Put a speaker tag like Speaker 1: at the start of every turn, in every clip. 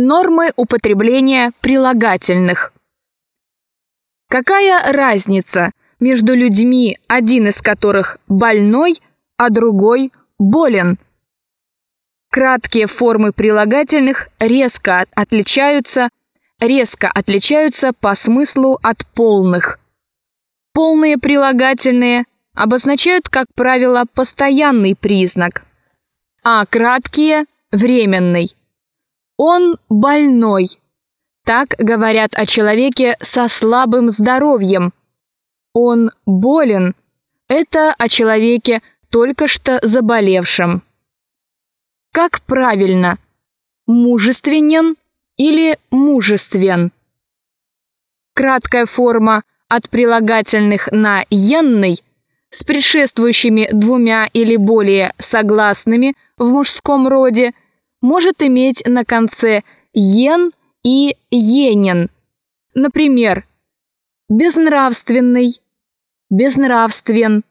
Speaker 1: Нормы употребления прилагательных. Какая разница между людьми, один из которых больной, а другой болен? Краткие формы прилагательных резко отличаются, резко отличаются по смыслу от полных. Полные прилагательные обозначают, как правило, постоянный признак, а краткие – временный. Он больной. Так говорят о человеке со слабым здоровьем. Он болен. Это о человеке, только что заболевшем. Как правильно? Мужественен или мужествен? Краткая форма от прилагательных на «енный» с предшествующими двумя или более согласными в мужском роде – может иметь на конце «ен» и «енен». Например, безнравственный, безнравствен,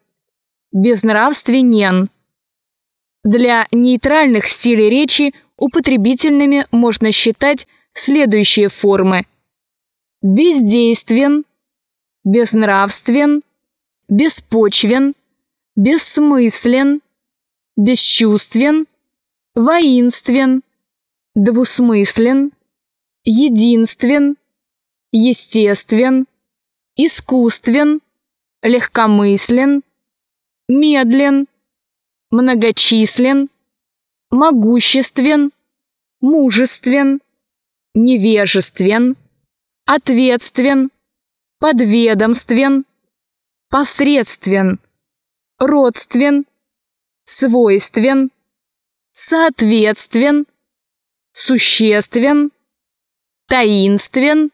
Speaker 1: безнравственен. Для нейтральных стилей речи употребительными можно считать следующие формы. Бездействен, безнравствен, беспочвен, бессмыслен, бесчувствен, воинствен, двусмыслен, единствен, естествен, искусствен, легкомыслен, медлен, многочислен, могуществен, мужествен, невежествен, ответствен, подведомствен, посредствен, родствен, свойствен, соответствен, существен, таинствен,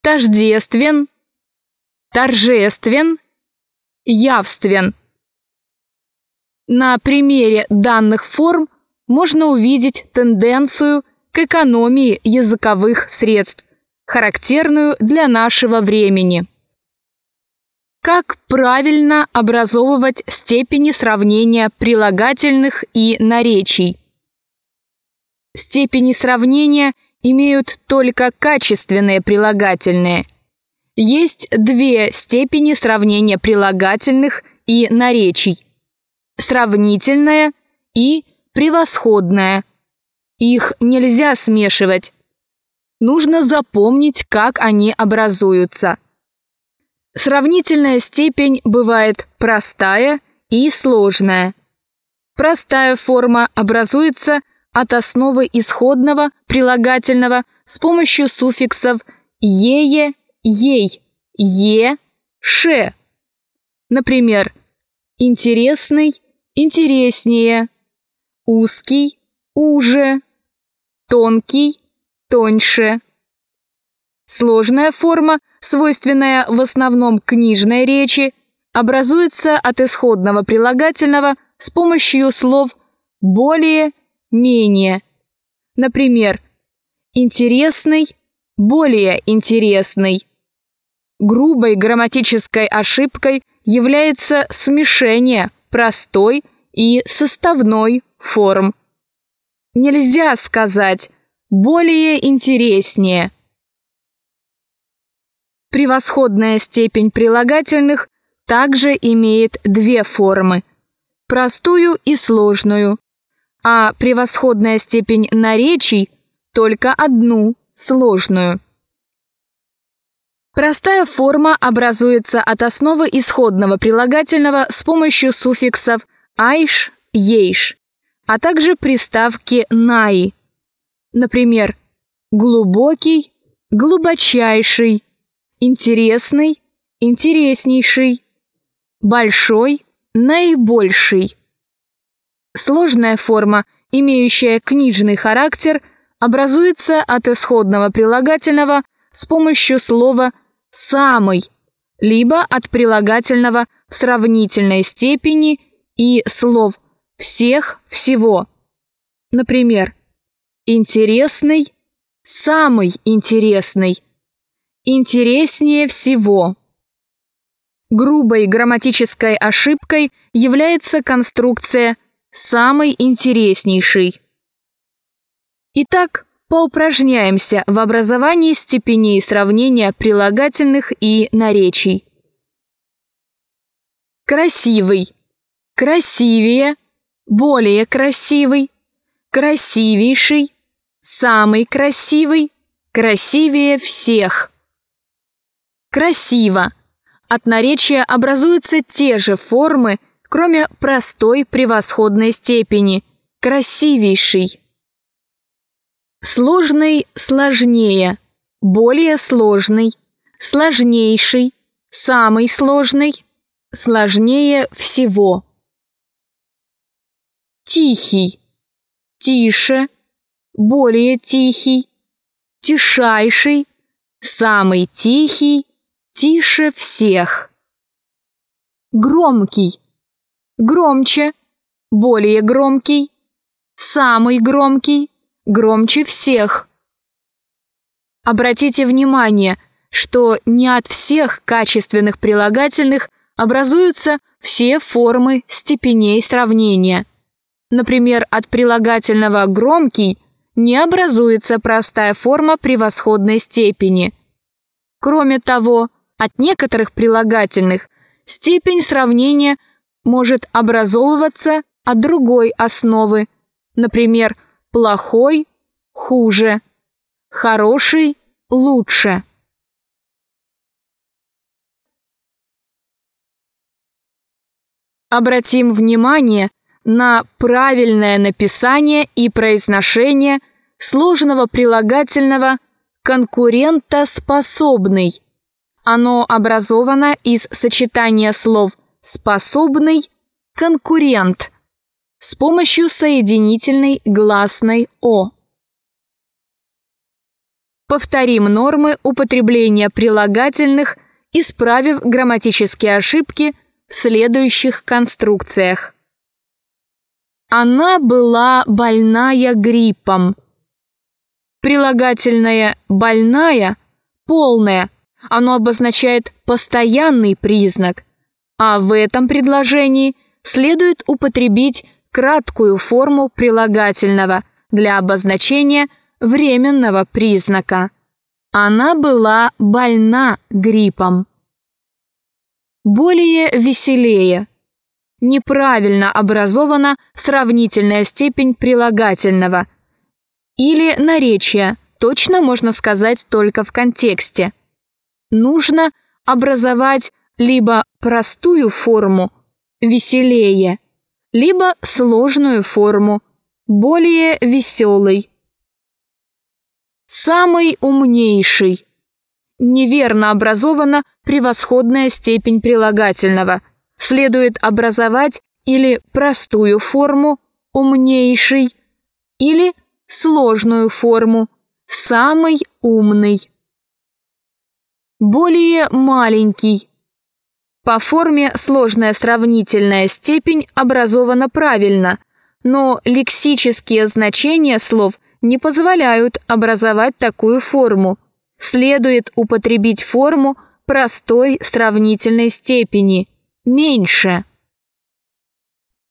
Speaker 1: тождествен, торжествен, явствен. На примере данных форм можно увидеть тенденцию к экономии языковых средств, характерную для нашего времени. Как правильно образовывать степени сравнения прилагательных и наречий? Степени сравнения имеют только качественные прилагательные. Есть две степени сравнения прилагательных и наречий. Сравнительная и превосходная. Их нельзя смешивать. Нужно запомнить, как они образуются. Сравнительная степень бывает простая и сложная. Простая форма образуется от основы исходного прилагательного с помощью суффиксов «ее», «ей», «е», «ше». Например, интересный, интереснее, узкий, уже, тонкий, тоньше. Сложная форма, свойственная в основном книжной речи, образуется от исходного прилагательного с помощью слов «более», «менее». Например, «интересный», «более интересный». Грубой грамматической ошибкой является смешение простой и составной форм. Нельзя сказать «более интереснее», Превосходная степень прилагательных также имеет две формы – простую и сложную, а превосходная степень наречий – только одну – сложную. Простая форма образуется от основы исходного прилагательного с помощью суффиксов «айш», «ейш», а также приставки «наи». Например, глубокий, глубочайший, интересный, интереснейший, большой, наибольший. Сложная форма, имеющая книжный характер, образуется от исходного прилагательного с помощью слова «самый», либо от прилагательного в сравнительной степени и слов «всех», «всего». Например, «интересный», «самый интересный», интереснее всего. Грубой грамматической ошибкой является конструкция «самый интереснейший». Итак, поупражняемся в образовании степеней сравнения прилагательных и наречий. Красивый, красивее, более красивый, красивейший, самый красивый, красивее всех. Красиво. От наречия образуются те же формы, кроме простой превосходной степени – красивейший. Сложный сложнее, более сложный, сложнейший, самый сложный, сложнее всего. Тихий, тише, более тихий, тишайший, самый тихий, тише всех. Громкий, громче, более громкий, самый громкий, громче всех. Обратите внимание, что не от всех качественных прилагательных образуются все формы степеней сравнения. Например, от прилагательного «громкий» не образуется простая форма превосходной степени. Кроме того, от некоторых прилагательных степень сравнения может образовываться от другой основы, например, плохой – хуже, хороший – лучше. Обратим внимание на правильное написание и произношение сложного прилагательного «конкурентоспособный». Оно образовано из сочетания слов «способный», «конкурент», с помощью соединительной гласной «о». Повторим нормы употребления прилагательных, исправив грамматические ошибки в следующих конструкциях. Она была больная гриппом. Прилагательное «больная» – полное, оно обозначает постоянный признак, а в этом предложении следует употребить краткую форму прилагательного для обозначения временного признака. Она была больна гриппом. Более веселее. Неправильно образована сравнительная степень прилагательного. Или наречия, точно можно сказать только в контексте. Нужно образовать либо простую форму «веселее», либо сложную форму, более веселый. Самый умнейший. Неверно образована превосходная степень прилагательного. Следует образовать или простую форму умнейший, или сложную форму самый умный. Более маленький. По форме сложная сравнительная степень образована правильно, но лексические значения слов не позволяют образовать такую форму. Следует употребить форму простой сравнительной степени – меньше –